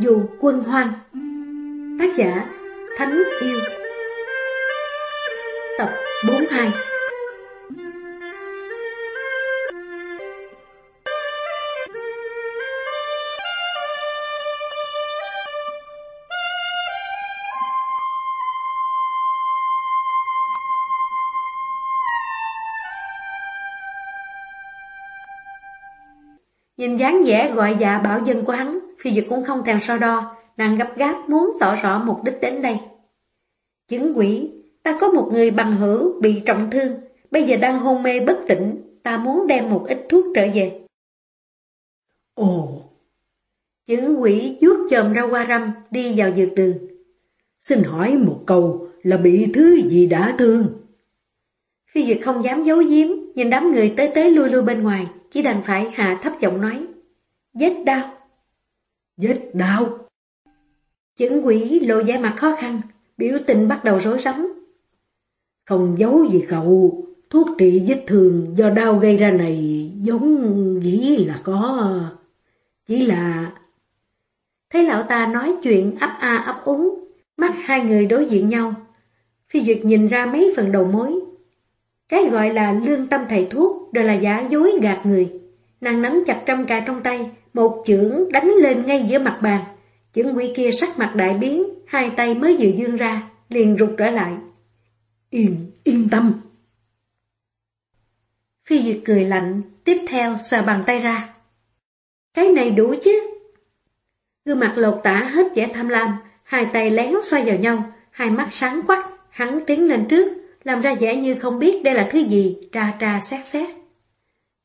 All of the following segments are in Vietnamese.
dù quân hoang. Tác giả Thánh Yêu. Tập 42 Nhìn dáng vẻ gọi dạ bảo dân của hắn, phi dực cũng không thèm so đo, nàng gấp gáp muốn tỏ rõ mục đích đến đây. Chứng quỷ, ta có một người bằng hữu bị trọng thương, bây giờ đang hôn mê bất tỉnh, ta muốn đem một ít thuốc trở về. Ồ! Chứng quỷ vuốt chồm ra qua râm, đi vào dược đường. Xin hỏi một câu là bị thứ gì đã thương? Phi Duyệt không dám giấu giếm, nhìn đám người tới tới lui lui bên ngoài, chỉ đành phải hạ thấp giọng nói. Vết đau. Vết đau. Chứng quỷ lộ vẻ mặt khó khăn, biểu tình bắt đầu rối rắm. Không giấu gì cậu, thuốc trị vết thương do đau gây ra này giống dĩ là có. Chỉ là... Thấy lão ta nói chuyện ấp a ấp úng, mắt hai người đối diện nhau. Phi Duyệt nhìn ra mấy phần đầu mối. Cái gọi là lương tâm thầy thuốc đều là giả dối gạt người. Nàng nắm chặt trăm cà trong tay, một chưởng đánh lên ngay giữa mặt bàn. Chưởng quỷ kia sắc mặt đại biến, hai tay mới vừa dương ra, liền rụt trở lại. Yên, yên tâm. Phi Duyệt cười lạnh, tiếp theo xòa bàn tay ra. Cái này đủ chứ? Gương mặt lột tả hết vẻ tham lam, hai tay lén xoay vào nhau, hai mắt sáng quắc, hắn tiến lên trước, làm ra vẻ như không biết đây là thứ gì, tra tra xét xét.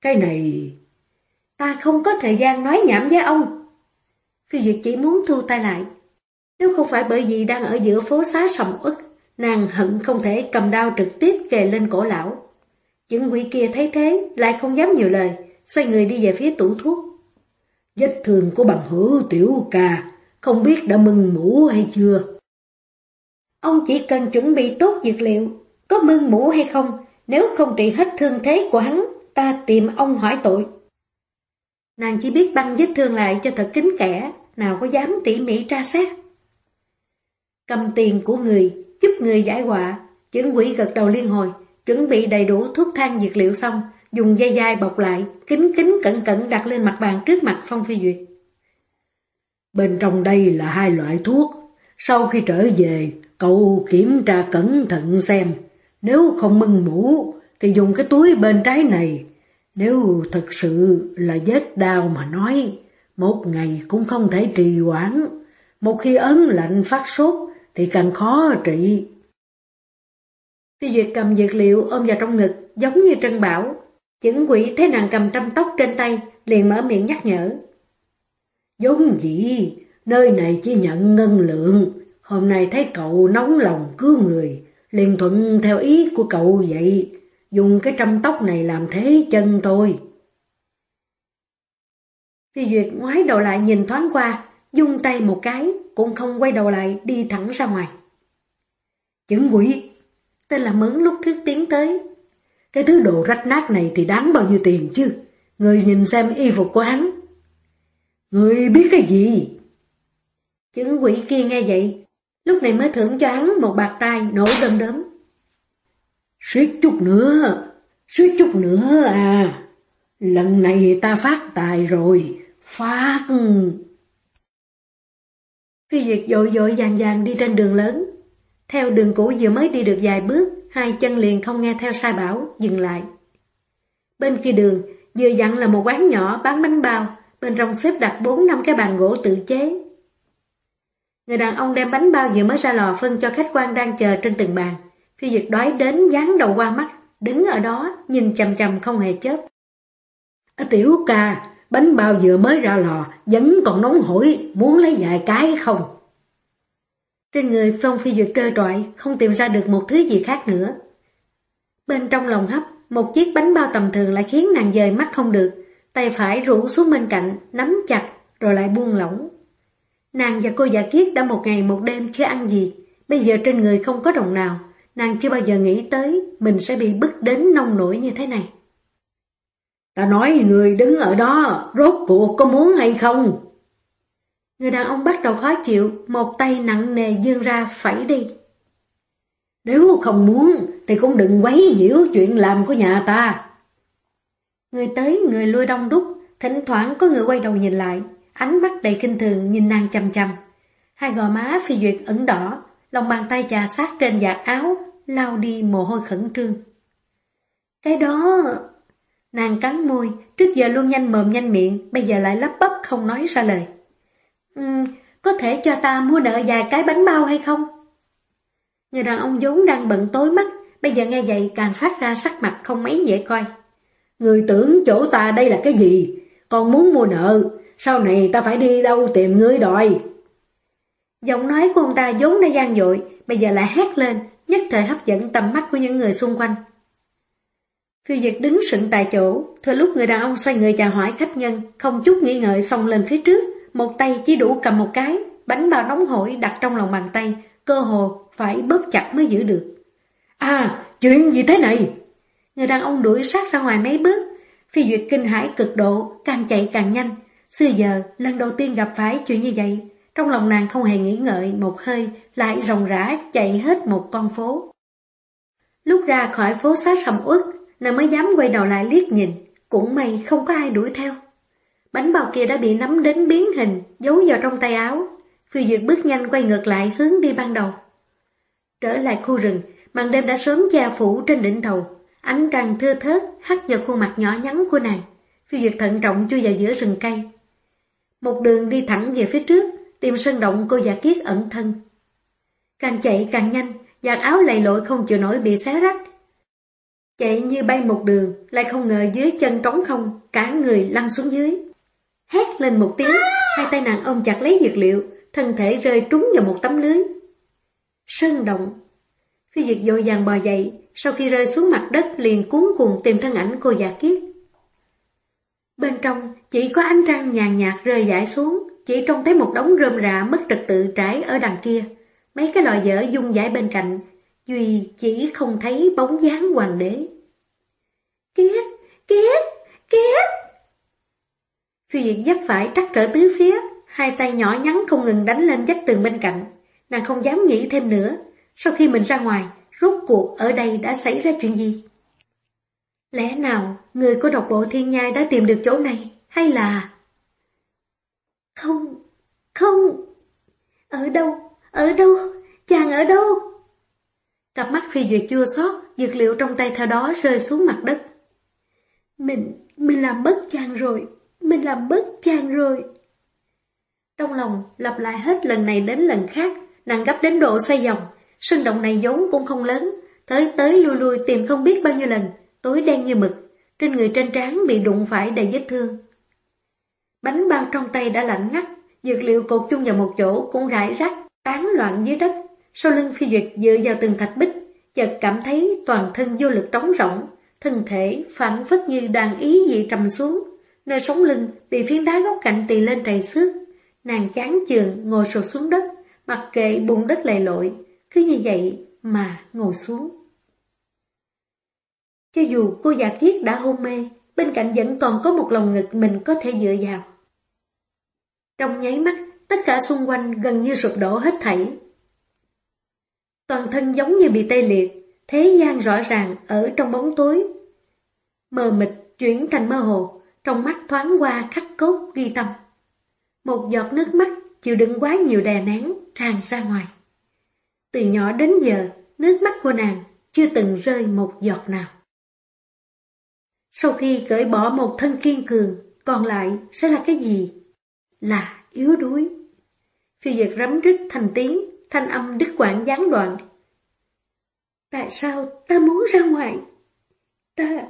Cái này... Ta không có thời gian nói nhảm với ông. Phi Duyệt chỉ muốn thu tay lại. Nếu không phải bởi vì đang ở giữa phố xá sầm uất, nàng hận không thể cầm đao trực tiếp kề lên cổ lão. Những quỷ kia thấy thế, lại không dám nhiều lời, xoay người đi về phía tủ thuốc. Vết thương của bằng hữu tiểu ca, không biết đã mừng mũ hay chưa? Ông chỉ cần chuẩn bị tốt dược liệu, có mưng mũ hay không, nếu không trị hết thương thế của hắn, ta tìm ông hỏi tội. Nàng chỉ biết băng vết thương lại cho thật kính kẻ, nào có dám tỉ mỉ tra xét. Cầm tiền của người, giúp người giải họa, chứng quỷ gật đầu liên hồi, chuẩn bị đầy đủ thuốc thang dược liệu xong, dùng dây dai bọc lại, kính kính cẩn cẩn đặt lên mặt bàn trước mặt Phong Phi Duyệt. Bên trong đây là hai loại thuốc, sau khi trở về, cậu kiểm tra cẩn thận xem, nếu không mưng mũ thì dùng cái túi bên trái này. Nếu thật sự là vết đau mà nói, một ngày cũng không thể trì hoãn. Một khi ấn lạnh phát sốt thì càng khó trị. Phi Duyệt cầm dược liệu ôm vào trong ngực, giống như Trân Bảo. Chứng quỷ thấy nàng cầm trăm tóc trên tay, liền mở miệng nhắc nhở. Giống gì, nơi này chỉ nhận ngân lượng. Hôm nay thấy cậu nóng lòng cứu người, liền thuận theo ý của cậu vậy, dùng cái trăm tóc này làm thế chân tôi. Phi Duyệt ngoái đầu lại nhìn thoáng qua, dung tay một cái, cũng không quay đầu lại đi thẳng ra ngoài. Chứng quỷ, tên là mướn lúc trước tiến tới. Cái thứ đồ rách nát này thì đáng bao nhiêu tiền chứ? Người nhìn xem y phục của hắn. Người biết cái gì? Chứng quỷ kia nghe vậy, Lúc này mới thưởng cho hắn một bạc tay nổ đơm đớm. Suýt chút nữa, suýt chút nữa à. Lần này ta phát tài rồi, phát... Phi Duyệt dội dội vàng vàng đi trên đường lớn. Theo đường cũ vừa mới đi được vài bước, hai chân liền không nghe theo sai bảo, dừng lại. Bên kia đường, vừa dặn là một quán nhỏ bán bánh bao, bên trong xếp đặt bốn năm cái bàn gỗ tự chế, Người đàn ông đem bánh bao vừa mới ra lò phân cho khách quan đang chờ trên từng bàn. Phi Duyệt đói đến dán đầu qua mắt, đứng ở đó nhìn chầm chầm không hề chớp. À, tiểu ca, bánh bao vừa mới ra lò, vẫn còn nóng hổi, muốn lấy vài cái không? Trên người Phong Phi Duyệt trơ trọi, không tìm ra được một thứ gì khác nữa. Bên trong lòng hấp, một chiếc bánh bao tầm thường lại khiến nàng dời mắt không được, tay phải rủ xuống bên cạnh, nắm chặt, rồi lại buông lỏng. Nàng và cô giả kiết đã một ngày một đêm chưa ăn gì, bây giờ trên người không có đồng nào, nàng chưa bao giờ nghĩ tới mình sẽ bị bức đến nông nổi như thế này. Ta nói người đứng ở đó, rốt cuộc có muốn hay không? Người đàn ông bắt đầu khó chịu, một tay nặng nề dương ra phẩy đi. Nếu không muốn thì cũng đừng quấy nhiễu chuyện làm của nhà ta. Người tới người lui đông đúc, thỉnh thoảng có người quay đầu nhìn lại, ánh mắt đầy kinh thường nhìn nàng chăm chăm. Hai gò má phi duyệt ẩn đỏ, lòng bàn tay chà sát trên dạ áo, lau đi mồ hôi khẩn trương. Cái đó... Nàng cắn môi, trước giờ luôn nhanh mồm nhanh miệng, bây giờ lại lắp bắp không nói ra lời. Uhm, có thể cho ta mua nợ vài cái bánh bao hay không? Người đàn ông vốn đang bận tối mắt, bây giờ nghe vậy càng phát ra sắc mặt không mấy dễ coi. Người tưởng chỗ ta đây là cái gì? Còn muốn mua nợ, sau này ta phải đi đâu tìm ngươi đòi? Giọng nói của ông ta vốn đã gian dội, bây giờ lại hét lên, nhất thời hấp dẫn tầm mắt của những người xung quanh. Phiêu Dực đứng sững tại chỗ, thừa lúc người đàn ông xoay người chào hỏi khách nhân, không chút nghĩ ngợi xông lên phía trước, một tay chỉ đủ cầm một cái, bánh bao nóng hổi đặt trong lòng bàn tay, cơ hồ phải bớt chặt mới giữ được. À, chuyện gì thế này? Người đàn ông đuổi sát ra ngoài mấy bước, Phi Duyệt kinh hãi cực độ, càng chạy càng nhanh. Xưa giờ, lần đầu tiên gặp phải chuyện như vậy, trong lòng nàng không hề nghĩ ngợi một hơi, lại rồng rã chạy hết một con phố. Lúc ra khỏi phố xá sầm uất, nàng mới dám quay đầu lại liếc nhìn, cũng may không có ai đuổi theo. Bánh bao kia đã bị nắm đến biến hình, giấu vào trong tay áo. Phi Duyệt bước nhanh quay ngược lại hướng đi ban đầu. Trở lại khu rừng, màn đêm đã sớm che phủ trên đỉnh đầu. Ánh trăng thưa thớt hắt vào khuôn mặt nhỏ nhắn của nàng. Phi Duyệt thận trọng chui vào giữa rừng cây. Một đường đi thẳng về phía trước, tìm sân động cô giả kiết ẩn thân. Càng chạy càng nhanh, giặt áo lầy lội không chịu nổi bị xé rách. Chạy như bay một đường, lại không ngờ dưới chân trống không, cả người lăn xuống dưới. Hét lên một tiếng, hai tay nàng ôm chặt lấy dược liệu, thân thể rơi trúng vào một tấm lưới. Sơn động. Phi Duyệt dội vàng bò dậy, sau khi rơi xuống mặt đất liền cuốn cuồng tìm thân ảnh cô giả kiết. Bên trong chỉ có ánh trăng nhàn nhạt rơi dãi xuống, chỉ trông thấy một đống rơm rạ mất trật tự trải ở đằng kia. Mấy cái lò dở dung dãi bên cạnh, Duy chỉ không thấy bóng dáng hoàng đế. Kiết! Kiết! Kiết! Phi Duyệt dấp phải trắc trở tứ phía, hai tay nhỏ nhắn không ngừng đánh lên vách tường bên cạnh. Nàng không dám nghĩ thêm nữa, sau khi mình ra ngoài, rốt cuộc ở đây đã xảy ra chuyện gì? Lẽ nào người của độc bộ thiên nhai đã tìm được chỗ này, hay là... Không, không, ở đâu, ở đâu, chàng ở đâu? Cặp mắt phi duyệt chua xót, dược liệu trong tay theo đó rơi xuống mặt đất. Mình, mình làm mất chàng rồi, mình làm mất chàng rồi. Trong lòng lặp lại hết lần này đến lần khác, nàng gấp đến độ xoay vòng. Sân động này vốn cũng không lớn, tới tới lui lui tìm không biết bao nhiêu lần, tối đen như mực, trên người trên trán bị đụng phải đầy vết thương. Bánh bao trong tay đã lạnh ngắt, dược liệu cột chung vào một chỗ cũng rải rác, tán loạn dưới đất. Sau lưng phi duyệt dựa vào từng thạch bích, chợt cảm thấy toàn thân vô lực trống rỗng, thân thể phản phất như đàn ý dị trầm xuống, nơi sống lưng bị phiến đá góc cạnh tì lên trầy xước. Nàng chán chường ngồi sụt xuống đất, mặc kệ bụng đất lầy lội, cứ như vậy mà ngồi xuống. Cho dù cô già kiết đã hôn mê, bên cạnh vẫn còn có một lòng ngực mình có thể dựa vào. Trong nháy mắt, tất cả xung quanh gần như sụp đổ hết thảy. Toàn thân giống như bị tê liệt, thế gian rõ ràng ở trong bóng tối. Mờ mịt chuyển thành mơ hồ, trong mắt thoáng qua khắc cốt ghi tâm. Một giọt nước mắt chịu đựng quá nhiều đè nén tràn ra ngoài. Từ nhỏ đến giờ, nước mắt của nàng chưa từng rơi một giọt nào. Sau khi cởi bỏ một thân kiên cường, còn lại sẽ là cái gì? Là yếu đuối. Phiêu duyệt rắm rít thành tiếng, thanh âm đứt quãng gián đoạn. Tại sao ta muốn ra ngoài? Ta,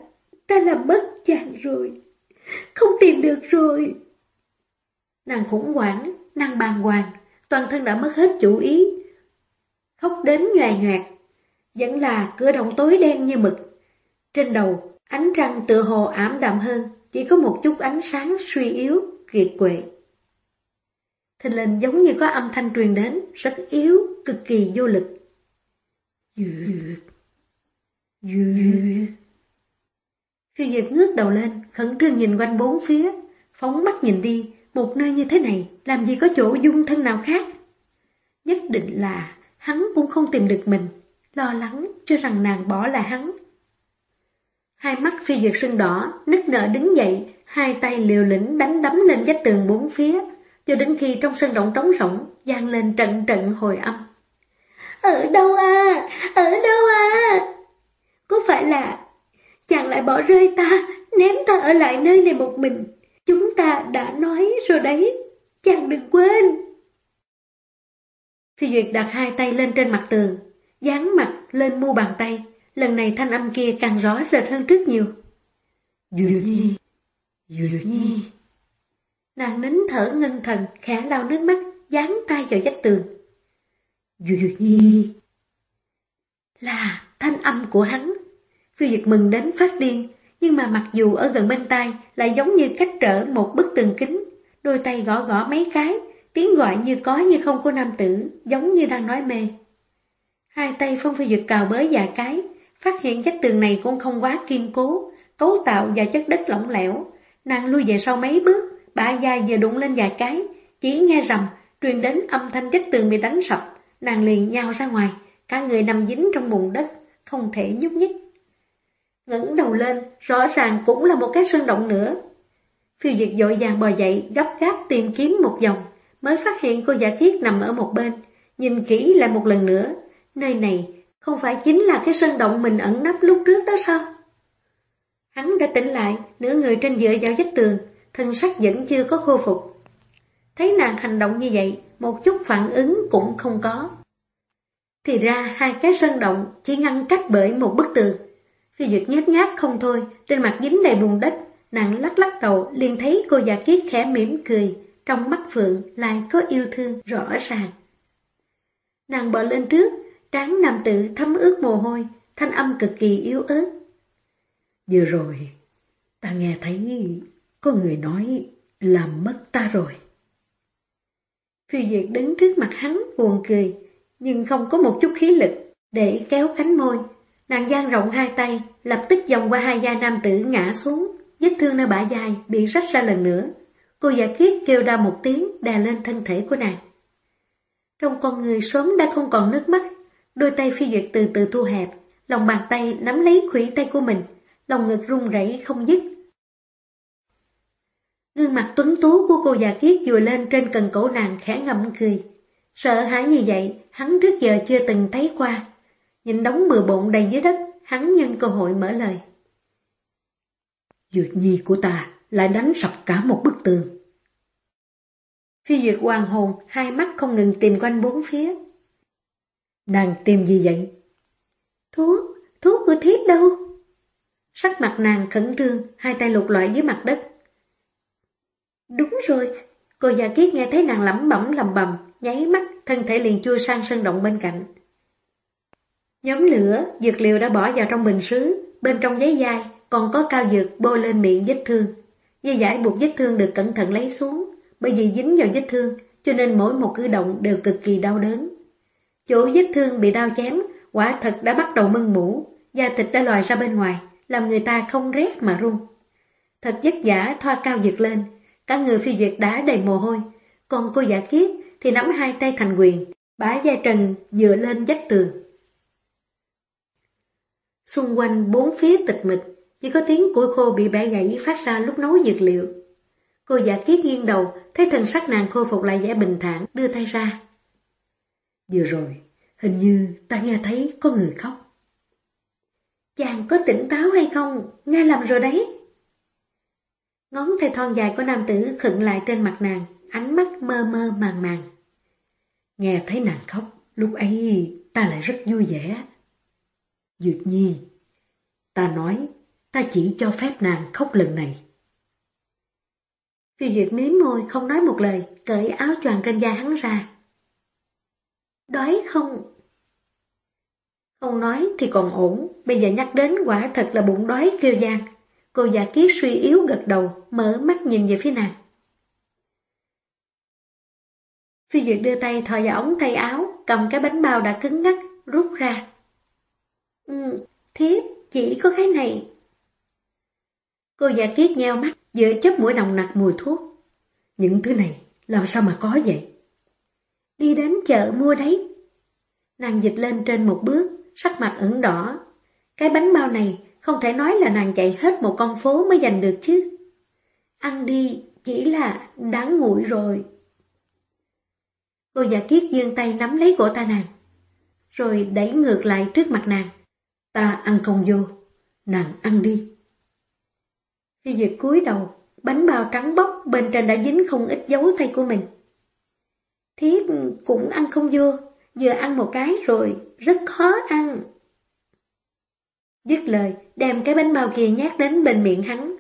ta làm mất chàng rồi. Không tìm được rồi. Nàng khủng hoảng, nàng bàng hoàng, toàn thân đã mất hết chủ ý. Khóc đến nhòe nhoẹt, vẫn là cửa động tối đen như mực. Trên đầu, ánh răng tựa hồ ảm đạm hơn, chỉ có một chút ánh sáng suy yếu, kiệt quệ. Thình lình giống như có âm thanh truyền đến, rất yếu, cực kỳ vô lực. Duyệt, duyệt. Phiêu ngước đầu lên, khẩn trương nhìn quanh bốn phía, phóng mắt nhìn đi, một nơi như thế này làm gì có chỗ dung thân nào khác. Nhất định là hắn cũng không tìm được mình, lo lắng cho rằng nàng bỏ là hắn. Hai mắt phi duyệt sưng đỏ, nức nở đứng dậy, hai tay liều lĩnh đánh đấm lên vách tường bốn phía, cho đến khi trong sân động trống rỗng, vang lên trận trận hồi âm. Ở đâu à? Ở đâu à? Có phải là chàng lại bỏ rơi ta, ném ta ở lại nơi này một mình? Chúng ta đã nói rồi đấy, chàng đừng quên. Phi Duyệt đặt hai tay lên trên mặt tường, dán mặt lên mu bàn tay, lần này thanh âm kia càng rõ rệt hơn trước nhiều. Duyệt Nhi, Duyệt Nhi. Nàng nín thở ngân thần, khẽ lau nước mắt, dán tay vào vách tường. Duyệt Nhi. Là thanh âm của hắn. Phi Duyệt mừng đến phát điên, nhưng mà mặc dù ở gần bên tai lại giống như cách trở một bức tường kính, đôi tay gõ gõ mấy cái, tiếng gọi như có như không của nam tử, giống như đang nói mê. Hai tay Phong Phi Duyệt cào bới vài cái, phát hiện vách tường này cũng không quá kiên cố, cấu tạo và chất đất lỏng lẻo. Nàng lui về sau mấy bước, bà dài vừa đụng lên vài cái, chỉ nghe rầm, truyền đến âm thanh chất tường bị đánh sập, nàng liền nhào ra ngoài, cả người nằm dính trong bùn đất, không thể nhúc nhích ngẩng đầu lên, rõ ràng cũng là một cái sơn động nữa. Phiêu diệt dội vàng bò dậy, gấp gáp tìm kiếm một vòng, mới phát hiện cô giả kiết nằm ở một bên. Nhìn kỹ lại một lần nữa, nơi này không phải chính là cái sơn động mình ẩn nấp lúc trước đó sao? Hắn đã tỉnh lại, nửa người trên dựa vào vách tường, thân sắc vẫn chưa có khôi phục. Thấy nàng hành động như vậy, một chút phản ứng cũng không có. Thì ra hai cái sơn động chỉ ngăn cách bởi một bức tường. Phi Duyệt nhét nhát không thôi, trên mặt dính đầy bùn đất, nàng lắc lắc đầu liền thấy cô già kiết khẽ mỉm cười, trong mắt Phượng lại có yêu thương rõ ràng. Nàng bò lên trước, trán nam tự thấm ướt mồ hôi, thanh âm cực kỳ yếu ớt. Vừa rồi, ta nghe thấy có người nói làm mất ta rồi. Phi Duyệt đứng trước mặt hắn buồn cười, nhưng không có một chút khí lực để kéo cánh môi, Nàng giang rộng hai tay, lập tức dòng qua hai da nam tử ngã xuống, vết thương nơi bả dài bị rách ra lần nữa. Cô giả kiết kêu đau một tiếng đè lên thân thể của nàng. Trong con người sớm đã không còn nước mắt, đôi tay phi duyệt từ từ thu hẹp, lòng bàn tay nắm lấy khủy tay của mình, lòng ngực run rẩy không dứt. Gương mặt tuấn tú của cô già kiết vừa lên trên cần cổ nàng khẽ ngậm cười. Sợ hãi như vậy, hắn trước giờ chưa từng thấy qua. Nhìn đống bừa bộn đầy dưới đất, hắn nhân cơ hội mở lời. Duyệt nhi của ta lại đánh sập cả một bức tường. Phi Duyệt hoàng hồn, hai mắt không ngừng tìm quanh bốn phía. Nàng tìm gì vậy? Thuốc, thuốc của thiết đâu? Sắc mặt nàng khẩn trương, hai tay lục loại dưới mặt đất. Đúng rồi, cô già kiết nghe thấy nàng lẩm bẩm lầm bầm, nháy mắt, thân thể liền chui sang sân động bên cạnh. Nhóm lửa, dược liệu đã bỏ vào trong bình sứ, bên trong giấy dai còn có cao dược bôi lên miệng vết thương. Dây giải buộc vết thương được cẩn thận lấy xuống, bởi vì dính vào vết thương, cho nên mỗi một cử động đều cực kỳ đau đớn. Chỗ vết thương bị đau chém, quả thật đã bắt đầu mưng mũ, da thịt đã lòi ra bên ngoài, làm người ta không rét mà run. Thật vất giả thoa cao dược lên, cả người phi duyệt đá đầy mồ hôi, còn cô giả kiếp thì nắm hai tay thành quyền, bá da trần dựa lên vách tường. Xung quanh bốn phía tịch mịch, chỉ có tiếng củi khô bị bẻ gãy phát ra lúc nấu dược liệu. Cô giả kiết nghiêng đầu, thấy thân sắc nàng khôi phục lại vẻ bình thản, đưa tay ra. Vừa rồi, hình như ta nghe thấy có người khóc. Chàng có tỉnh táo hay không? Nghe lầm rồi đấy. Ngón tay thon dài của nam tử khựng lại trên mặt nàng, ánh mắt mơ mơ màng màng. Nghe thấy nàng khóc, lúc ấy ta lại rất vui vẻ. Duyệt Nhi, ta nói, ta chỉ cho phép nàng khóc lần này. Phi Duyệt miếm môi không nói một lời, cởi áo choàng trên da hắn ra. Đói không? Không nói thì còn ổn, bây giờ nhắc đến quả thật là bụng đói kêu gian. Cô già kiết suy yếu gật đầu, mở mắt nhìn về phía nàng. Phi Duyệt đưa tay thò vào ống tay áo, cầm cái bánh bao đã cứng ngắt rút ra. Ừ, thiếp, chỉ có cái này. Cô già kiết nheo mắt, giữa chớp mũi nồng nặc mùi thuốc. Những thứ này làm sao mà có vậy? Đi đến chợ mua đấy. Nàng dịch lên trên một bước, sắc mặt ửng đỏ. Cái bánh bao này không thể nói là nàng chạy hết một con phố mới giành được chứ. Ăn đi, chỉ là đáng nguội rồi. Cô giả kiết dương tay nắm lấy cổ ta nàng, rồi đẩy ngược lại trước mặt nàng. Ta ăn không vô, nàng ăn đi. Khi Duyệt cúi đầu, bánh bao trắng bóc bên trên đã dính không ít dấu tay của mình. Thiếp cũng ăn không vô, vừa ăn một cái rồi, rất khó ăn. Dứt lời, đem cái bánh bao kia nhát đến bên miệng hắn.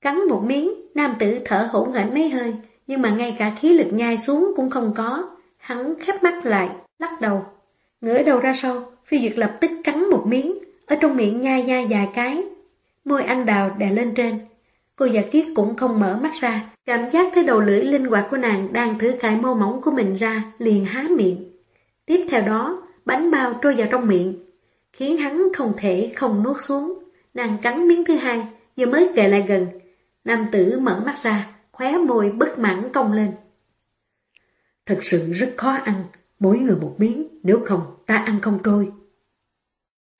Cắn một miếng, nam tử thở hổn hển mấy hơi, nhưng mà ngay cả khí lực nhai xuống cũng không có. Hắn khép mắt lại, lắc đầu. Ngửa đầu ra sau, phi duyệt lập tức cắn một miếng, ở trong miệng nhai nhai vài cái. Môi anh đào đè lên trên. Cô già kiết cũng không mở mắt ra, cảm giác thấy đầu lưỡi linh hoạt của nàng đang thử cài mô mỏng của mình ra, liền há miệng. Tiếp theo đó, bánh bao trôi vào trong miệng, khiến hắn không thể không nuốt xuống. Nàng cắn miếng thứ hai, vừa mới kề lại gần. Nam tử mở mắt ra, khóe môi bất mãn cong lên. Thật sự rất khó ăn, mỗi người một miếng, nếu không ta ăn không trôi.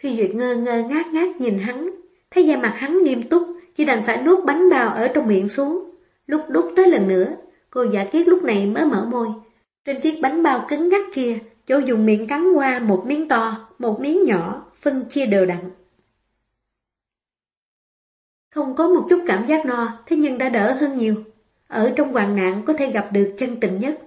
Phi Duyệt ngơ ngơ ngát ngát nhìn hắn, thấy da mặt hắn nghiêm túc, chỉ đành phải nuốt bánh bao ở trong miệng xuống. Lúc đút tới lần nữa, cô giả kiết lúc này mới mở môi. Trên chiếc bánh bao cứng ngắt kia, chỗ dùng miệng cắn qua một miếng to, một miếng nhỏ, phân chia đều đặn. Không có một chút cảm giác no, thế nhưng đã đỡ hơn nhiều. Ở trong hoàng nạn có thể gặp được chân tình nhất.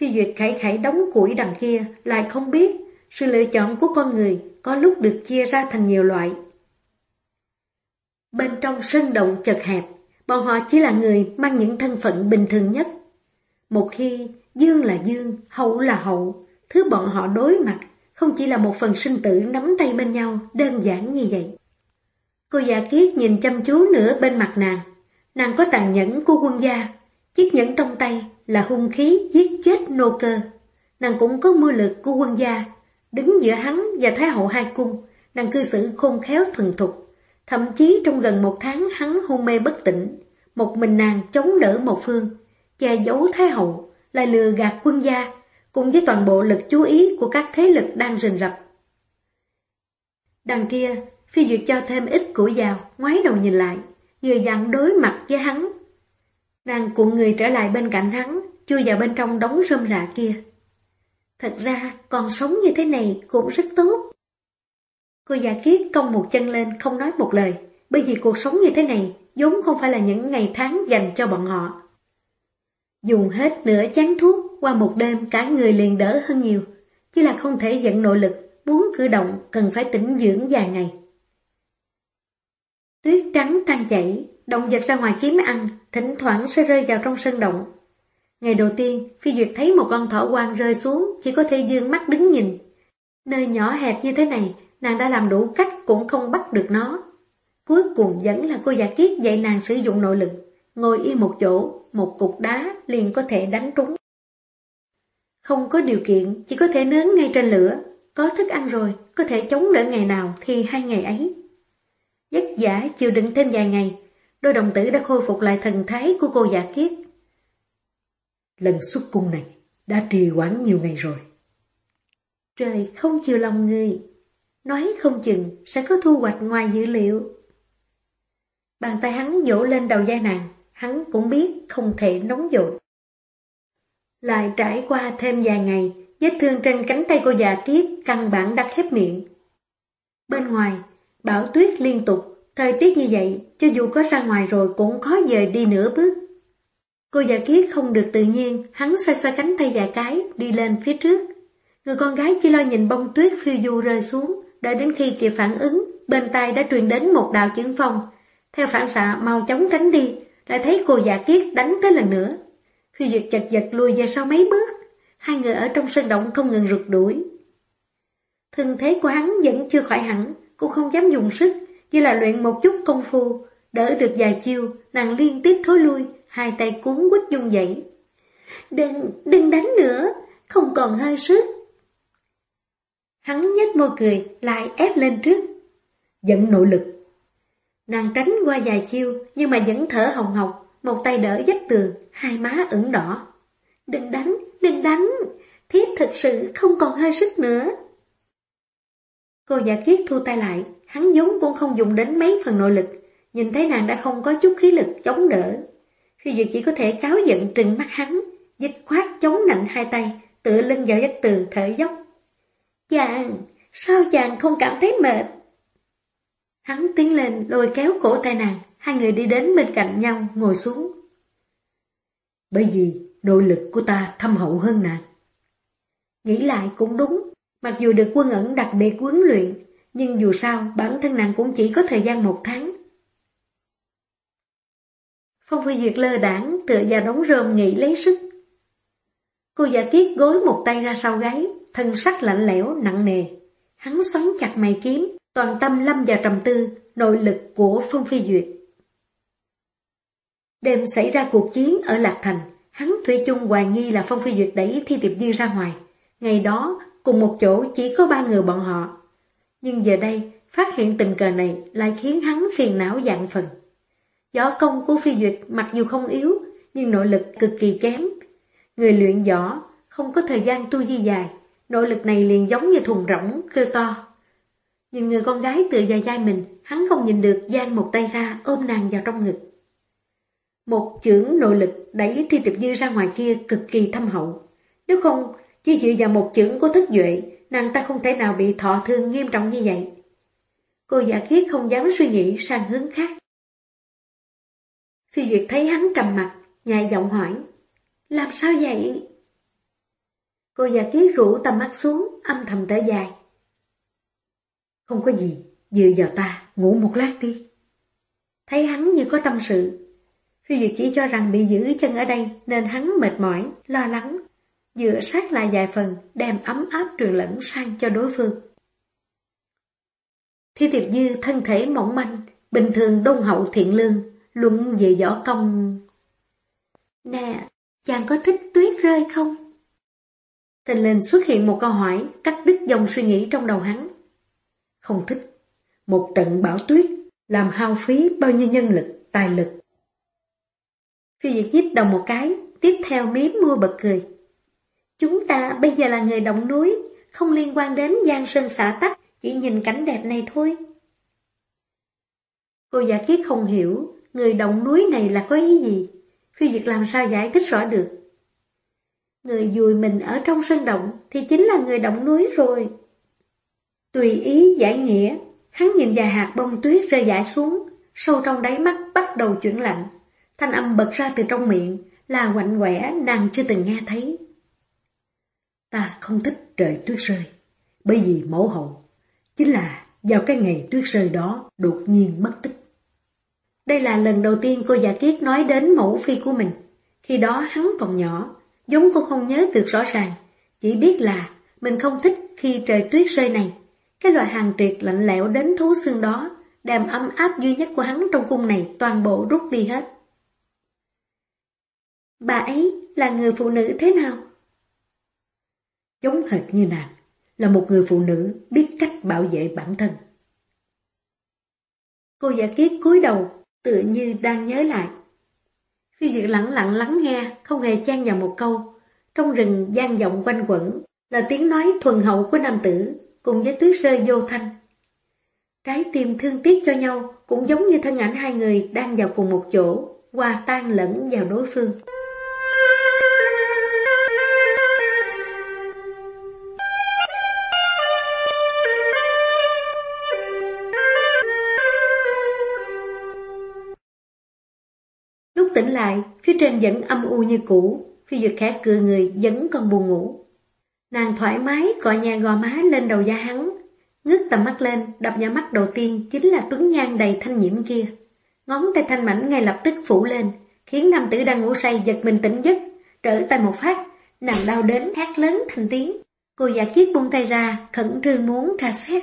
Phi Duyệt khải khải đóng củi đằng kia, lại không biết sự lựa chọn của con người có lúc được chia ra thành nhiều loại. Bên trong sân động chật hẹp, bọn họ chỉ là người mang những thân phận bình thường nhất. Một khi dương là dương, hậu là hậu, thứ bọn họ đối mặt không chỉ là một phần sinh tử nắm tay bên nhau đơn giản như vậy. Cô già kiết nhìn chăm chú nữa bên mặt nàng. Nàng có tàn nhẫn của quân gia. Chiếc nhẫn trong tay là hung khí giết chết nô cơ. Nàng cũng có mưu lực của quân gia. Đứng giữa hắn và Thái hậu hai cung, nàng cư xử khôn khéo thuần thục. Thậm chí trong gần một tháng hắn hôn mê bất tỉnh. Một mình nàng chống đỡ một phương, che giấu Thái hậu, lại lừa gạt quân gia, cùng với toàn bộ lực chú ý của các thế lực đang rình rập. Đằng kia, Phi Duyệt cho thêm ít của vào, ngoái đầu nhìn lại, vừa dặn đối mặt với hắn. Nàng cuộn người trở lại bên cạnh hắn, chui vào bên trong đống rơm rạ kia. Thật ra, còn sống như thế này cũng rất tốt. Cô già kiết cong một chân lên không nói một lời, bởi vì cuộc sống như thế này vốn không phải là những ngày tháng dành cho bọn họ. Dùng hết nửa chán thuốc qua một đêm cả người liền đỡ hơn nhiều, chỉ là không thể dẫn nội lực, muốn cử động cần phải tĩnh dưỡng vài ngày. Tuyết trắng tan chảy, động vật ra ngoài kiếm ăn, thỉnh thoảng sẽ rơi vào trong sân động. Ngày đầu tiên, Phi Duyệt thấy một con thỏ quang rơi xuống, chỉ có thể dương mắt đứng nhìn. Nơi nhỏ hẹp như thế này, nàng đã làm đủ cách cũng không bắt được nó. Cuối cùng vẫn là cô giả kiết dạy nàng sử dụng nội lực, ngồi yên một chỗ, một cục đá liền có thể đánh trúng. Không có điều kiện, chỉ có thể nướng ngay trên lửa, có thức ăn rồi, có thể chống đỡ ngày nào thì hai ngày ấy. Giấc giả chịu đựng thêm vài ngày, đôi đồng tử đã khôi phục lại thần thái của cô giả kiết. Lần xuất cung này đã trì hoãn nhiều ngày rồi. Trời không chiều lòng người, nói không chừng sẽ có thu hoạch ngoài dữ liệu. Bàn tay hắn vỗ lên đầu vai nàng, hắn cũng biết không thể nóng vội. Lại trải qua thêm vài ngày, vết thương trên cánh tay cô già kiết căn bản đã khép miệng. Bên ngoài, Bão tuyết liên tục, thời tiết như vậy, cho dù có ra ngoài rồi cũng khó dời đi nửa bước. Cô già kiết không được tự nhiên, hắn xoay xoay cánh tay già cái, đi lên phía trước. Người con gái chỉ lo nhìn bông tuyết phiêu du rơi xuống, đợi đến khi kịp phản ứng, bên tai đã truyền đến một đạo chứng phong. Theo phản xạ mau chóng tránh đi, lại thấy cô già kiết đánh tới lần nữa. Phiêu duyệt chật vật lùi về sau mấy bước, hai người ở trong sân động không ngừng rượt đuổi. Thân thế của hắn vẫn chưa khỏi hẳn, Cô không dám dùng sức, chỉ là luyện một chút công phu, đỡ được vài chiêu, nàng liên tiếp thối lui, hai tay cuốn quýt dung dậy. Đừng, đừng đánh nữa, không còn hơi sức. Hắn nhếch môi cười, lại ép lên trước. Dẫn nội lực. Nàng tránh qua vài chiêu, nhưng mà vẫn thở hồng hộc, một tay đỡ dách tường, hai má ửng đỏ. Đừng đánh, đừng đánh, thiếp thật sự không còn hơi sức nữa. Cô giả kiết thu tay lại, hắn vốn cũng không dùng đến mấy phần nội lực, nhìn thấy nàng đã không có chút khí lực chống đỡ. Phi Duyệt chỉ có thể cáo giận trừng mắt hắn, dứt khoát chống nạnh hai tay, tựa lưng vào vách tường thở dốc. Chàng, sao chàng không cảm thấy mệt? Hắn tiến lên lôi kéo cổ tay nàng, hai người đi đến bên cạnh nhau ngồi xuống. Bởi vì nội lực của ta thâm hậu hơn nàng. Nghĩ lại cũng đúng, mặc dù được quân ẩn đặc biệt huấn luyện, nhưng dù sao bản thân nàng cũng chỉ có thời gian một tháng. Phong Phi Duyệt lơ đảng tựa vào đống rơm nghỉ lấy sức. Cô giả kiết gối một tay ra sau gáy, thân sắc lạnh lẽo, nặng nề. Hắn xoắn chặt mày kiếm, toàn tâm lâm vào trầm tư, nội lực của Phong Phi Duyệt. Đêm xảy ra cuộc chiến ở Lạc Thành, hắn Thủy chung hoài nghi là Phong Phi Duyệt đẩy Thi Tiệp Dư ra ngoài. Ngày đó, cùng một chỗ chỉ có ba người bọn họ. Nhưng giờ đây, phát hiện tình cờ này lại khiến hắn phiền não dạng phần. Võ công của Phi Duyệt mặc dù không yếu, nhưng nội lực cực kỳ kém. Người luyện võ không có thời gian tu di dài, nội lực này liền giống như thùng rỗng, kêu to. Nhìn người con gái tựa vào vai mình, hắn không nhìn được giang một tay ra ôm nàng vào trong ngực. Một chưởng nội lực đẩy thi tiệp dư ra ngoài kia cực kỳ thâm hậu. Nếu không, chỉ dựa vào một chưởng của thức duệ, nàng ta không thể nào bị thọ thương nghiêm trọng như vậy. Cô giả khiết không dám suy nghĩ sang hướng khác. Phi Duyệt thấy hắn trầm mặt, nhẹ giọng hỏi, làm sao vậy? Cô giả khiết rủ tầm mắt xuống, âm thầm thở dài. Không có gì, dựa vào ta, ngủ một lát đi. Thấy hắn như có tâm sự. Phi Duyệt chỉ cho rằng bị giữ chân ở đây nên hắn mệt mỏi, lo lắng. Dựa sát lại vài phần, đem ấm áp truyền lẫn sang cho đối phương. Thi Tiệp Dư thân thể mỏng manh, bình thường đông hậu thiện lương, luận về võ công. Nè, chàng có thích tuyết rơi không? Tình lên xuất hiện một câu hỏi, cắt đứt dòng suy nghĩ trong đầu hắn. Không thích. Một trận bão tuyết, làm hao phí bao nhiêu nhân lực, tài lực. Phi việt nhích đầu một cái, tiếp theo mím mua bật cười. Chúng ta bây giờ là người động núi, không liên quan đến giang sơn xã tắc, chỉ nhìn cảnh đẹp này thôi. Cô giả kiết không hiểu, người động núi này là có ý gì? Phi việt làm sao giải thích rõ được? Người dùi mình ở trong sân động thì chính là người động núi rồi. Tùy ý giải nghĩa, hắn nhìn vài hạt bông tuyết rơi rải xuống, sâu trong đáy mắt bắt đầu chuyển lạnh. Thanh âm bật ra từ trong miệng, là quạnh quẻ nàng chưa từng nghe thấy. Ta không thích trời tuyết rơi, bởi vì mẫu hậu, chính là vào cái ngày tuyết rơi đó đột nhiên mất tích. Đây là lần đầu tiên cô giả kiết nói đến mẫu phi của mình. Khi đó hắn còn nhỏ, giống cô không nhớ được rõ ràng, chỉ biết là mình không thích khi trời tuyết rơi này. Cái loại hàng triệt lạnh lẽo đến thú xương đó, đem ấm áp duy nhất của hắn trong cung này toàn bộ rút đi hết. Bà ấy là người phụ nữ thế nào? Giống hệt như nàng, là một người phụ nữ biết cách bảo vệ bản thân. Cô giả kiết cúi đầu, tựa như đang nhớ lại. khi Duyệt lặng lặng lắng nghe, không hề chen vào một câu. Trong rừng gian vọng quanh quẩn, là tiếng nói thuần hậu của nam tử, cùng với tuyết rơi vô thanh. Trái tim thương tiếc cho nhau, cũng giống như thân ảnh hai người đang vào cùng một chỗ, hòa tan lẫn vào đối phương. tỉnh lại, phía trên vẫn âm u như cũ, phi duyệt khẽ cười người vẫn còn buồn ngủ. Nàng thoải mái cọ nhà gò má lên đầu da hắn, ngước tầm mắt lên, đập vào mắt đầu tiên chính là tuấn nhan đầy thanh nhiễm kia. Ngón tay thanh mảnh ngay lập tức phủ lên, khiến nam tử đang ngủ say giật mình tỉnh giấc, trở tay một phát, nàng đau đến hát lớn thành tiếng. Cô giả kiết buông tay ra, khẩn trương muốn tra xét.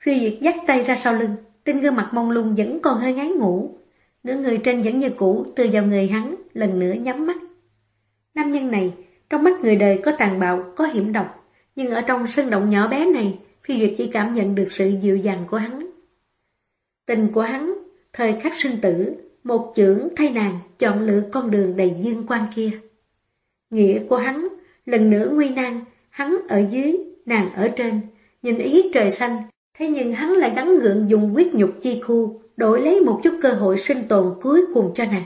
Phi Duyệt dắt tay ra sau lưng, trên gương mặt mông lung vẫn còn hơi ngái ngủ, Nửa người trên vẫn như cũ từ vào người hắn, lần nữa nhắm mắt. Nam nhân này, trong mắt người đời có tàn bạo, có hiểm độc, nhưng ở trong sân động nhỏ bé này, Phi Duyệt chỉ cảm nhận được sự dịu dàng của hắn. Tình của hắn, thời khắc sinh tử, một chưởng thay nàng chọn lựa con đường đầy dương quan kia. Nghĩa của hắn, lần nữa nguy nan, hắn ở dưới, nàng ở trên, nhìn ý trời xanh, thế nhưng hắn lại gắn gượng dùng quyết nhục chi khu, đổi lấy một chút cơ hội sinh tồn cuối cùng cho nàng.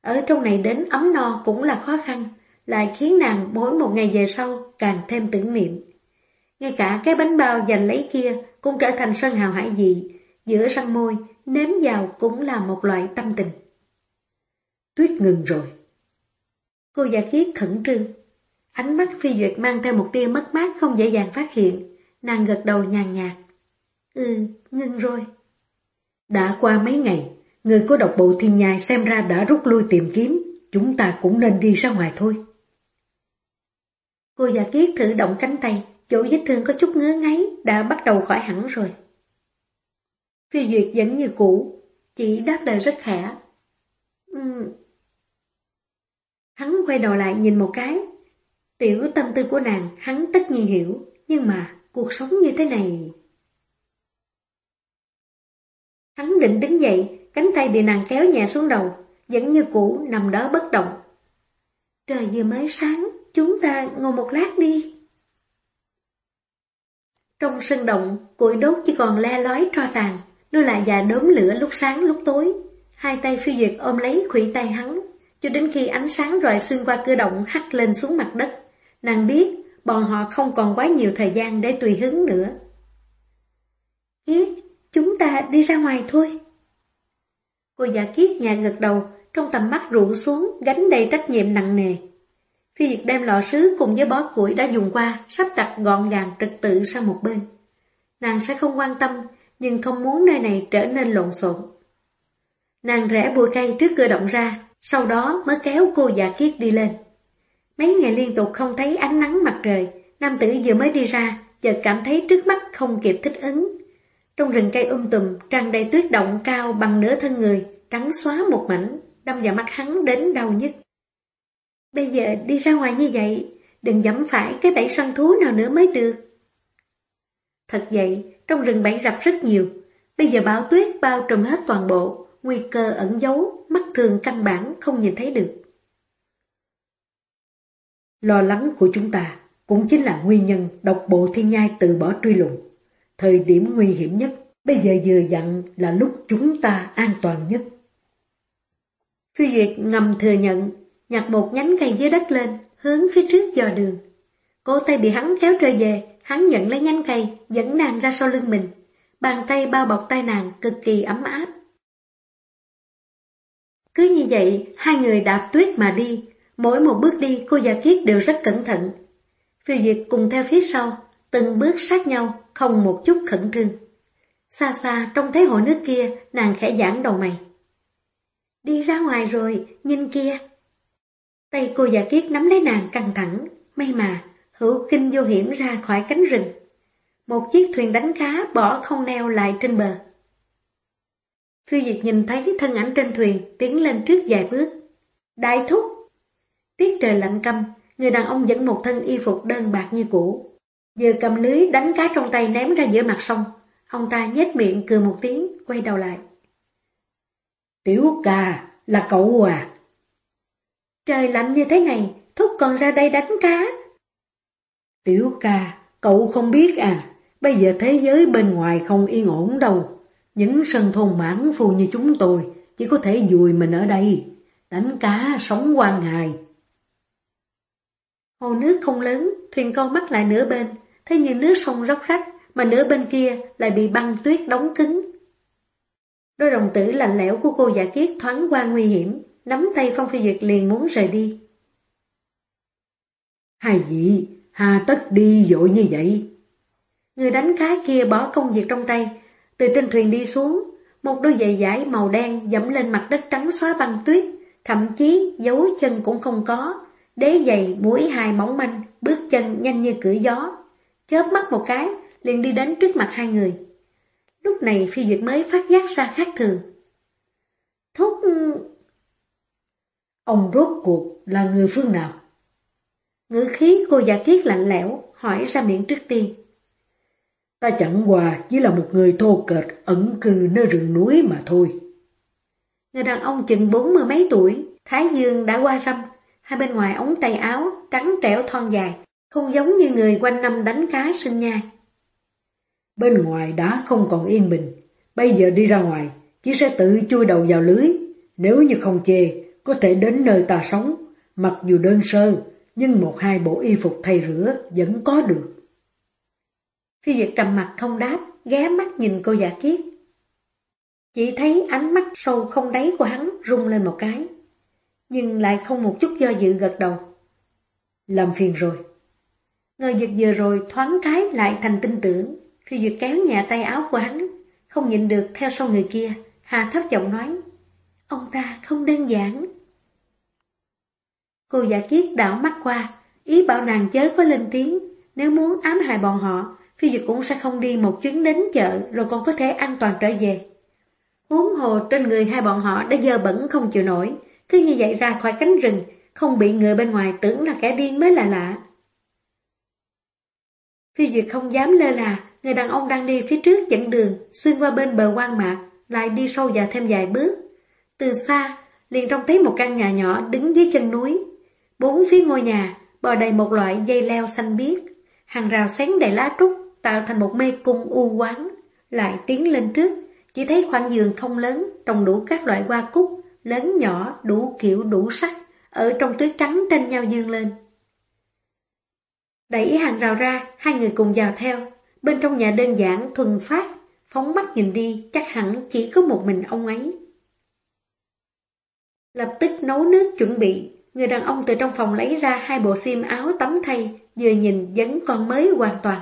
Ở trong này đến ấm no cũng là khó khăn, lại khiến nàng mỗi một ngày về sau càng thêm tưởng niệm. Ngay cả cái bánh bao giành lấy kia cũng trở thành sân hào hải dị, giữa răng môi, nếm vào cũng là một loại tâm tình. Tuyết ngừng rồi. Cô giả kiết khẩn trương. Ánh mắt phi duyệt mang theo một tia mất mát không dễ dàng phát hiện. Nàng gật đầu nhàn nhạt. Ừ, ngừng rồi. Đã qua mấy ngày, người có độc bộ thiên nhai xem ra đã rút lui tìm kiếm. Chúng ta cũng nên đi ra ngoài thôi. Cô giả kiết thử động cánh tay, chỗ vết thương có chút ngứa ngáy, đã bắt đầu khỏi hẳn rồi. Phi Duyệt vẫn như cũ, chỉ đáp lời rất khẽ. Uhm. Hắn quay đầu lại nhìn một cái. Tiểu tâm tư của nàng hắn tất nhiên hiểu, nhưng mà cuộc sống như thế này... Hắn định đứng dậy, cánh tay bị nàng kéo nhẹ xuống đầu, vẫn như cũ nằm đó bất động. Trời vừa mới sáng, chúng ta ngồi một lát đi. Trong sân động, củi đốt chỉ còn le lói tro tàn, nó lại già đốm lửa lúc sáng lúc tối. Hai tay phi duyệt ôm lấy khủy tay hắn, cho đến khi ánh sáng rọi xuyên qua cửa động hắt lên xuống mặt đất. Nàng biết, bọn họ không còn quá nhiều thời gian để tùy hứng nữa. Kiết, chúng ta đi ra ngoài thôi. Cô giả kiết nhà gật đầu, trong tầm mắt rụ xuống, gánh đầy trách nhiệm nặng nề. Phi đem lọ sứ cùng với bó củi đã dùng qua, sắp đặt gọn gàng trật tự sang một bên. Nàng sẽ không quan tâm, nhưng không muốn nơi này trở nên lộn xộn. Nàng rẽ bụi cây trước cửa động ra, sau đó mới kéo cô già kiết đi lên. Mấy ngày liên tục không thấy ánh nắng mặt trời, nam tử vừa mới đi ra, chợt cảm thấy trước mắt không kịp thích ứng. Trong rừng cây um tùm, tràn đầy tuyết động cao bằng nửa thân người, trắng xóa một mảnh, đâm vào mắt hắn đến đau nhất. Bây giờ đi ra ngoài như vậy, đừng dẫm phải cái bẫy săn thú nào nữa mới được. Thật vậy, trong rừng bẫy rập rất nhiều, bây giờ bão tuyết bao trùm hết toàn bộ, nguy cơ ẩn giấu, mắt thường căn bản không nhìn thấy được. Lo lắng của chúng ta cũng chính là nguyên nhân độc bộ thiên nhai từ bỏ truy lùng. Thời điểm nguy hiểm nhất, bây giờ vừa dặn là lúc chúng ta an toàn nhất. Phi Duyệt ngầm thừa nhận, nhặt một nhánh cây dưới đất lên, hướng phía trước dò đường. Cổ tay bị hắn kéo trở về, hắn nhận lấy nhánh cây, dẫn nàng ra sau lưng mình. Bàn tay bao bọc tay nàng cực kỳ ấm áp. Cứ như vậy, hai người đạp tuyết mà đi, mỗi một bước đi cô già kiết đều rất cẩn thận. Phiêu Duyệt cùng theo phía sau, từng bước sát nhau, không một chút khẩn trương. Xa xa, trong thấy hồ nước kia, nàng khẽ giãn đầu mày. Đi ra ngoài rồi, nhìn kia. Tay cô giả kiết nắm lấy nàng căng thẳng, may mà, hữu kinh vô hiểm ra khỏi cánh rừng. Một chiếc thuyền đánh cá bỏ không neo lại trên bờ. Phiêu Diệt nhìn thấy thân ảnh trên thuyền tiến lên trước vài bước. Đại thúc! Tiết trời lạnh căm, người đàn ông dẫn một thân y phục đơn bạc như cũ. Giờ cầm lưới đánh cá trong tay ném ra giữa mặt sông. Ông ta nhếch miệng cười một tiếng, quay đầu lại. Tiểu ca, là cậu à? Trời lạnh như thế này, thúc còn ra đây đánh cá. Tiểu ca, cậu không biết à, bây giờ thế giới bên ngoài không yên ổn đâu. Những sân thôn mãn phù như chúng tôi chỉ có thể dùi mình ở đây, đánh cá sống qua ngày. Hồ nước không lớn, thuyền con mắt lại nửa bên, thế nhưng nước sông róc rách, mà nửa bên kia lại bị băng tuyết đóng cứng. Đôi đồng tử lạnh lẽo của cô giả kiết thoáng qua nguy hiểm, nắm tay Phong Phi Duyệt liền muốn rời đi. Hai vị, hà tất đi dội như vậy. Người đánh cá kia bỏ công việc trong tay, từ trên thuyền đi xuống, một đôi giày giải màu đen dẫm lên mặt đất trắng xóa băng tuyết, thậm chí dấu chân cũng không có, đế giày mũi hài mỏng manh, bước chân nhanh như cưỡi gió. Chớp mắt một cái, liền đi đến trước mặt hai người. Lúc này phi duyệt mới phát giác ra khác thường. Thúc... Ông rốt cuộc là người phương nào? Ngữ khí cô giả kiết lạnh lẽo, hỏi ra miệng trước tiên. Ta chẳng qua chỉ là một người thô kệch ẩn cư nơi rừng núi mà thôi. Người đàn ông chừng bốn mươi mấy tuổi, thái dương đã qua râm, hai bên ngoài ống tay áo, trắng trẻo thon dài, không giống như người quanh năm đánh cá sinh nhai. Bên ngoài đã không còn yên bình, bây giờ đi ra ngoài, chỉ sẽ tự chui đầu vào lưới. Nếu như không chê, có thể đến nơi ta sống, mặc dù đơn sơ, nhưng một hai bộ y phục thay rửa vẫn có được. Phi Duyệt trầm mặt không đáp, ghé mắt nhìn cô giả kiết. Chỉ thấy ánh mắt sâu không đáy của hắn rung lên một cái, nhưng lại không một chút do dự gật đầu. Làm phiền rồi. Ngờ giật vừa rồi thoáng cái lại thành tin tưởng, Phi Duyệt kéo nhà tay áo của hắn, không nhịn được theo sau người kia, Hà thấp giọng nói, ông ta không đơn giản. Cô giả kiết đảo mắt qua, ý bảo nàng chớ có lên tiếng, nếu muốn ám hại bọn họ, Phi Duyệt cũng sẽ không đi một chuyến đến chợ rồi còn có thể an toàn trở về. Huống hồ trên người hai bọn họ đã dơ bẩn không chịu nổi, cứ như vậy ra khỏi cánh rừng, không bị người bên ngoài tưởng là kẻ điên mới là lạ. Phi Duyệt không dám lơ là, người đàn ông đang đi phía trước dẫn đường, xuyên qua bên bờ quan mạc, lại đi sâu và thêm vài bước. Từ xa, liền trông thấy một căn nhà nhỏ đứng dưới chân núi. Bốn phía ngôi nhà, bò đầy một loại dây leo xanh biếc, hàng rào sáng đầy lá trúc, tạo thành một mê cung u quán, lại tiến lên trước, chỉ thấy khoảng giường không lớn, trồng đủ các loại hoa cúc, lớn nhỏ, đủ kiểu đủ sắc, ở trong tuyết trắng tranh nhau dương lên. Đẩy hàng rào ra, hai người cùng vào theo, bên trong nhà đơn giản, thuần phát, phóng mắt nhìn đi, chắc hẳn chỉ có một mình ông ấy. Lập tức nấu nước chuẩn bị, người đàn ông từ trong phòng lấy ra hai bộ xiêm áo tắm thay, vừa nhìn vẫn còn mới hoàn toàn.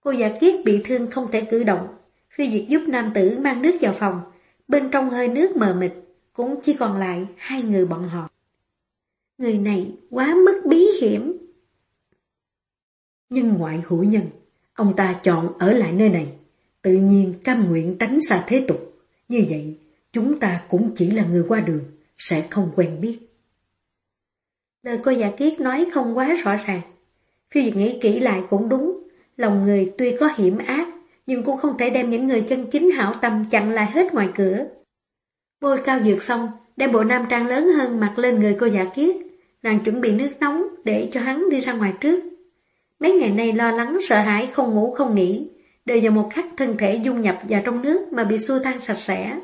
Cô giả kiết bị thương không thể cử động. Phi việc giúp nam tử mang nước vào phòng. Bên trong hơi nước mờ mịt, cũng chỉ còn lại hai người bọn họ. Người này quá mức bí hiểm. Nhưng ngoại hữu nhân, ông ta chọn ở lại nơi này. Tự nhiên cam nguyện tránh xa thế tục. Như vậy, chúng ta cũng chỉ là người qua đường, sẽ không quen biết. Lời cô giả kiết nói không quá rõ ràng. Phiêu Diệt nghĩ kỹ lại cũng đúng. Lòng người tuy có hiểm ác, nhưng cũng không thể đem những người chân chính hảo tâm chặn lại hết ngoài cửa. Bôi cao dược xong, đem bộ nam trang lớn hơn mặc lên người cô giả kiết. Nàng chuẩn bị nước nóng để cho hắn đi ra ngoài trước. Mấy ngày nay lo lắng sợ hãi không ngủ không nghỉ, đều vào một khắc thân thể dung nhập vào trong nước mà bị xua tan sạch sẽ.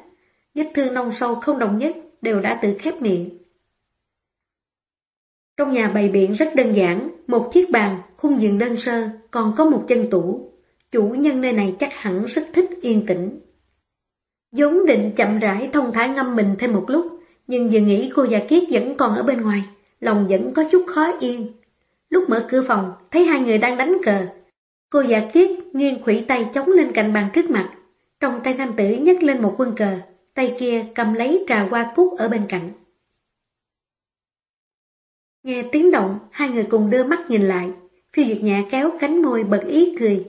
Vết thương nông sâu không đồng nhất đều đã tự khép miệng. Trong nhà bày biện rất đơn giản, một chiếc bàn, khung giường đơn sơ, còn có một chân tủ. Chủ nhân nơi này chắc hẳn rất thích yên tĩnh. vốn định chậm rãi thông thả ngâm mình thêm một lúc, nhưng vừa nghĩ cô già kiết vẫn còn ở bên ngoài, lòng vẫn có chút khó yên. Lúc mở cửa phòng, thấy hai người đang đánh cờ. Cô già kiết nghiêng khủy tay chống lên cạnh bàn trước mặt. Trong tay nam tử nhấc lên một quân cờ, tay kia cầm lấy trà hoa cúc ở bên cạnh. Nghe tiếng động, hai người cùng đưa mắt nhìn lại. Phiêu Duyệt Nhã kéo cánh môi bật ý cười.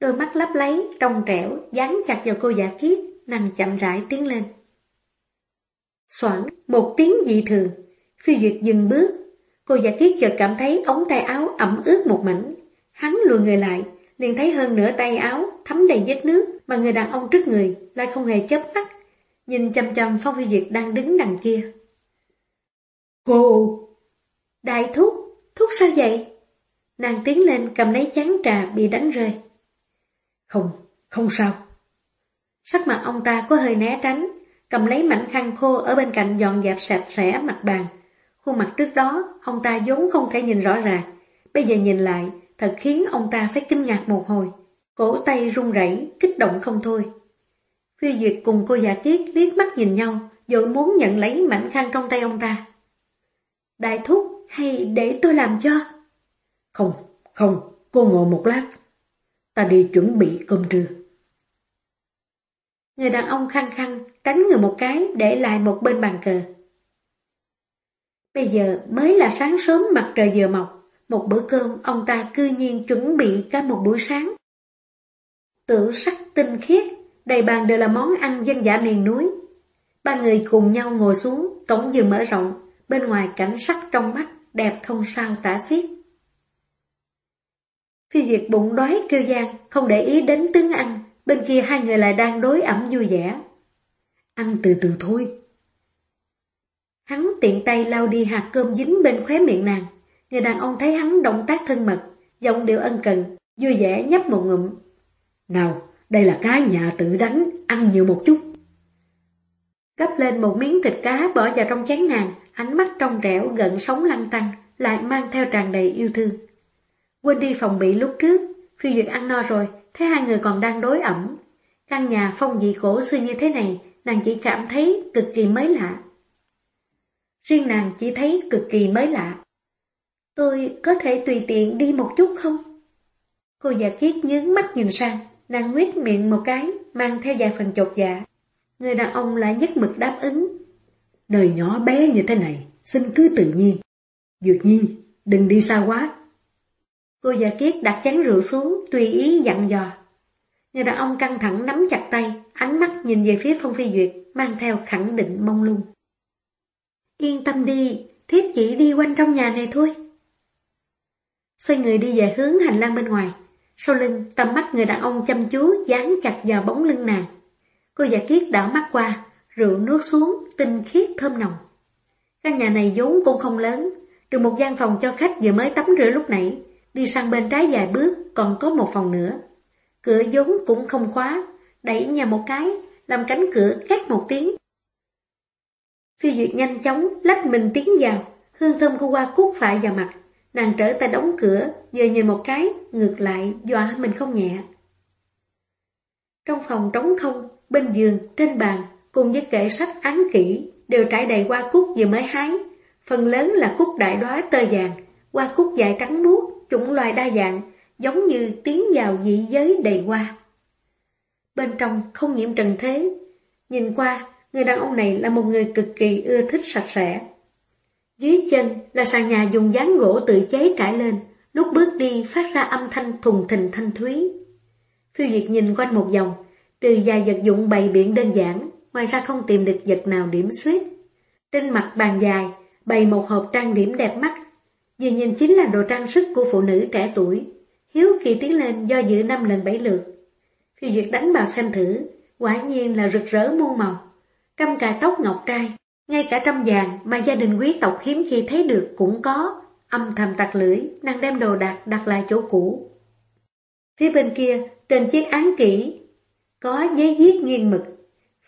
Đôi mắt lấp lấy, trong trẻo, dán chặt vào cô giả kiết, nàng chậm rãi tiến lên. Soảng, một tiếng dị thường. Phiêu Duyệt dừng bước. Cô giả kiết chợt cảm thấy ống tay áo ẩm ướt một mảnh. Hắn lùi người lại, liền thấy hơn nửa tay áo thấm đầy vết nước mà người đàn ông trước người lại không hề chớp mắt. Nhìn chăm chăm Phong Phi Duyệt đang đứng đằng kia. Cô! Đại thúc, thúc sao vậy? Nàng tiến lên cầm lấy chán trà bị đánh rơi. Không, không sao. Sắc mặt ông ta có hơi né tránh, cầm lấy mảnh khăn khô ở bên cạnh dọn dẹp sạch sẽ mặt bàn. Khuôn mặt trước đó, ông ta vốn không thể nhìn rõ ràng. Bây giờ nhìn lại, thật khiến ông ta phải kinh ngạc một hồi. Cổ tay run rẩy, kích động không thôi. Phi Duyệt cùng cô giả kiết liếc mắt nhìn nhau, rồi muốn nhận lấy mảnh khăn trong tay ông ta. Đại thúc, hay để tôi làm cho? Không, không, cô ngồi một lát. Ta đi chuẩn bị cơm trưa. Người đàn ông khăng khăng tránh người một cái để lại một bên bàn cờ. Bây giờ mới là sáng sớm mặt trời vừa mọc, một bữa cơm ông ta cư nhiên chuẩn bị cả một buổi sáng. Tự sắc tinh khiết, đầy bàn đều là món ăn dân dã miền núi. Ba người cùng nhau ngồi xuống, cổng giường mở rộng, bên ngoài cảnh sắc trong mắt đẹp không sao tả xiết. Phi việt bụng đói kêu gian, không để ý đến tướng ăn, bên kia hai người lại đang đối ẩm vui vẻ. ăn từ từ thôi. Hắn tiện tay lau đi hạt cơm dính bên khóe miệng nàng. Người đàn ông thấy hắn động tác thân mật, giọng điệu ân cần, vui vẻ nhấp một ngụm. Nào, đây là cá nhà tự đánh, ăn nhiều một chút. Gấp lên một miếng thịt cá bỏ vào trong chén nàng, ánh mắt trong trẻo gần sống lăng tăng, lại mang theo tràn đầy yêu thương. Quên đi phòng bị lúc trước, phi duyệt ăn no rồi, thấy hai người còn đang đối ẩm. Căn nhà phong dị cổ xưa như thế này, nàng chỉ cảm thấy cực kỳ mới lạ. Riêng nàng chỉ thấy cực kỳ mới lạ. Tôi có thể tùy tiện đi một chút không? Cô già kiết nhướng mắt nhìn sang, nàng nguyết miệng một cái, mang theo vài phần chột dạ. Người đàn ông lại nhất mực đáp ứng. Đời nhỏ bé như thế này, xin cứ tự nhiên. Duyệt nhi, đừng đi xa quá. Cô già kiết đặt chén rượu xuống, tùy ý dặn dò. Người đàn ông căng thẳng nắm chặt tay, ánh mắt nhìn về phía Phong Phi Duyệt, mang theo khẳng định mong lung. Yên tâm đi, thiếp chỉ đi quanh trong nhà này thôi. Xoay người đi về hướng hành lang bên ngoài, sau lưng tầm mắt người đàn ông chăm chú dán chặt vào bóng lưng nàng. Cô già kiết đảo mắt qua, rượu nước xuống, tinh khiết thơm nồng. Căn nhà này vốn cũng không lớn, được một gian phòng cho khách vừa mới tắm rửa lúc nãy, đi sang bên trái vài bước còn có một phòng nữa. Cửa vốn cũng không khóa, đẩy nhà một cái, làm cánh cửa két một tiếng. Phi Duyệt nhanh chóng lách mình tiến vào, hương thơm của hoa cút phải vào mặt. Nàng trở tay đóng cửa, vừa nhìn một cái, ngược lại, dọa mình không nhẹ. Trong phòng trống không, bên giường, trên bàn, cùng với kệ sách án kỹ, đều trải đầy hoa cúc vừa mới hái. Phần lớn là cúc đại đóa tơ vàng, hoa cúc dài trắng muốt, chủng loài đa dạng, giống như tiến vào dị giới đầy hoa. Bên trong không nhiễm trần thế, nhìn qua, người đàn ông này là một người cực kỳ ưa thích sạch sẽ. Dưới chân là sàn nhà dùng dáng gỗ tự chế trải lên, lúc bước đi phát ra âm thanh thùng thình thanh thúy. Phiêu Duyệt nhìn quanh một vòng, trừ vài vật dụng bày biện đơn giản, ngoài ra không tìm được vật nào điểm xuyết. Trên mặt bàn dài, bày một hộp trang điểm đẹp mắt, vừa nhìn chính là đồ trang sức của phụ nữ trẻ tuổi. Hiếu kỳ tiến lên do dự năm lần bảy lượt. Phiêu Duyệt đánh vào xem thử, quả nhiên là rực rỡ muôn màu. Trăm cài tóc ngọc trai, ngay cả trăm vàng mà gia đình quý tộc hiếm khi thấy được cũng có, âm thầm tặc lưỡi, nàng đem đồ đạc đặt lại chỗ cũ. Phía bên kia, trên chiếc án kỹ, có giấy viết nghiêng mực.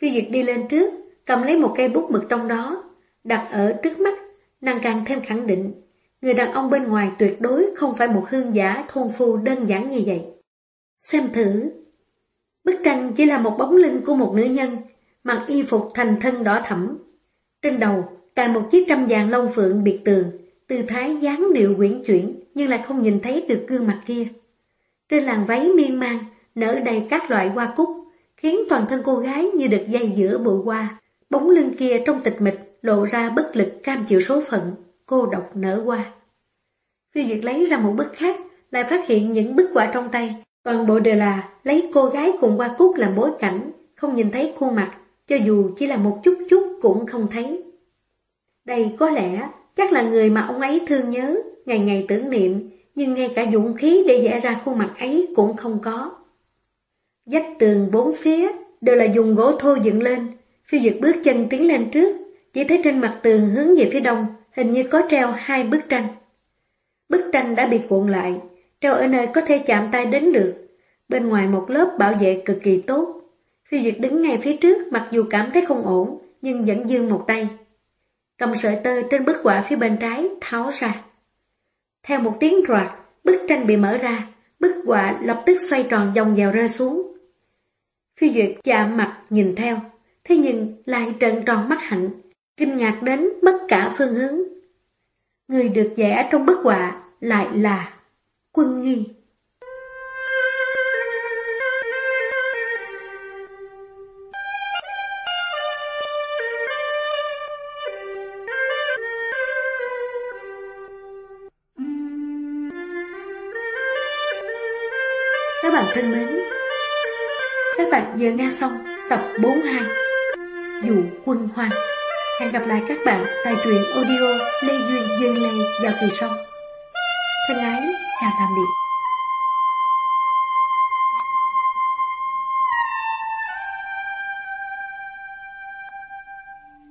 Phi Duyệt đi lên trước, cầm lấy một cây bút mực trong đó, đặt ở trước mắt, nàng càng thêm khẳng định. Người đàn ông bên ngoài tuyệt đối không phải một hương giả thôn phu đơn giản như vậy. Xem thử. Bức tranh chỉ là một bóng lưng của một nữ nhân, mặc y phục thành thân đỏ thẫm, trên đầu, cài một chiếc trăm vàng lông phượng biệt tường, tư thái dáng điệu quyển chuyển nhưng lại không nhìn thấy được gương mặt kia. Trên làn váy miên man, nở đầy các loại hoa cúc, khiến toàn thân cô gái như được dây giữa bụi hoa. Bóng lưng kia trong tịch mịch lộ ra bất lực cam chịu số phận, cô độc nở hoa. Phiêu Duyệt lấy ra một bức khác, lại phát hiện những bức quả trong tay, toàn bộ đều là lấy cô gái cùng hoa cúc làm bối cảnh, không nhìn thấy khuôn mặt, cho dù chỉ là một chút chút cũng không thấy. Đây có lẽ chắc là người mà ông ấy thương nhớ, ngày ngày tưởng niệm, nhưng ngay cả dũng khí để vẽ ra khuôn mặt ấy cũng không có. Dách tường bốn phía đều là dùng gỗ thô dựng lên, phiêu duyệt bước chân tiến lên trước, chỉ thấy trên mặt tường hướng về phía đông, hình như có treo hai bức tranh. Bức tranh đã bị cuộn lại, treo ở nơi có thể chạm tay đến được, bên ngoài một lớp bảo vệ cực kỳ tốt. Phiêu Duyệt đứng ngay phía trước mặc dù cảm thấy không ổn, nhưng vẫn dương một tay. Cầm sợi tơ trên bức họa phía bên trái tháo ra. Theo một tiếng roạt, bức tranh bị mở ra, bức họa lập tức xoay tròn vòng vào rơi xuống. Phi Duyệt chạm mặt nhìn theo, thế nhưng lại trợn tròn mắt hạnh, kinh ngạc đến mất cả phương hướng. Người được vẽ trong bức họa lại là Quân Nghi. Vừa nghe xong tập 42 Dụ quân hoang. Hẹn gặp lại các bạn tại truyện audio Lê Duyên Duyên Lê vào kỳ sau. Thân ái, chào tạm biệt.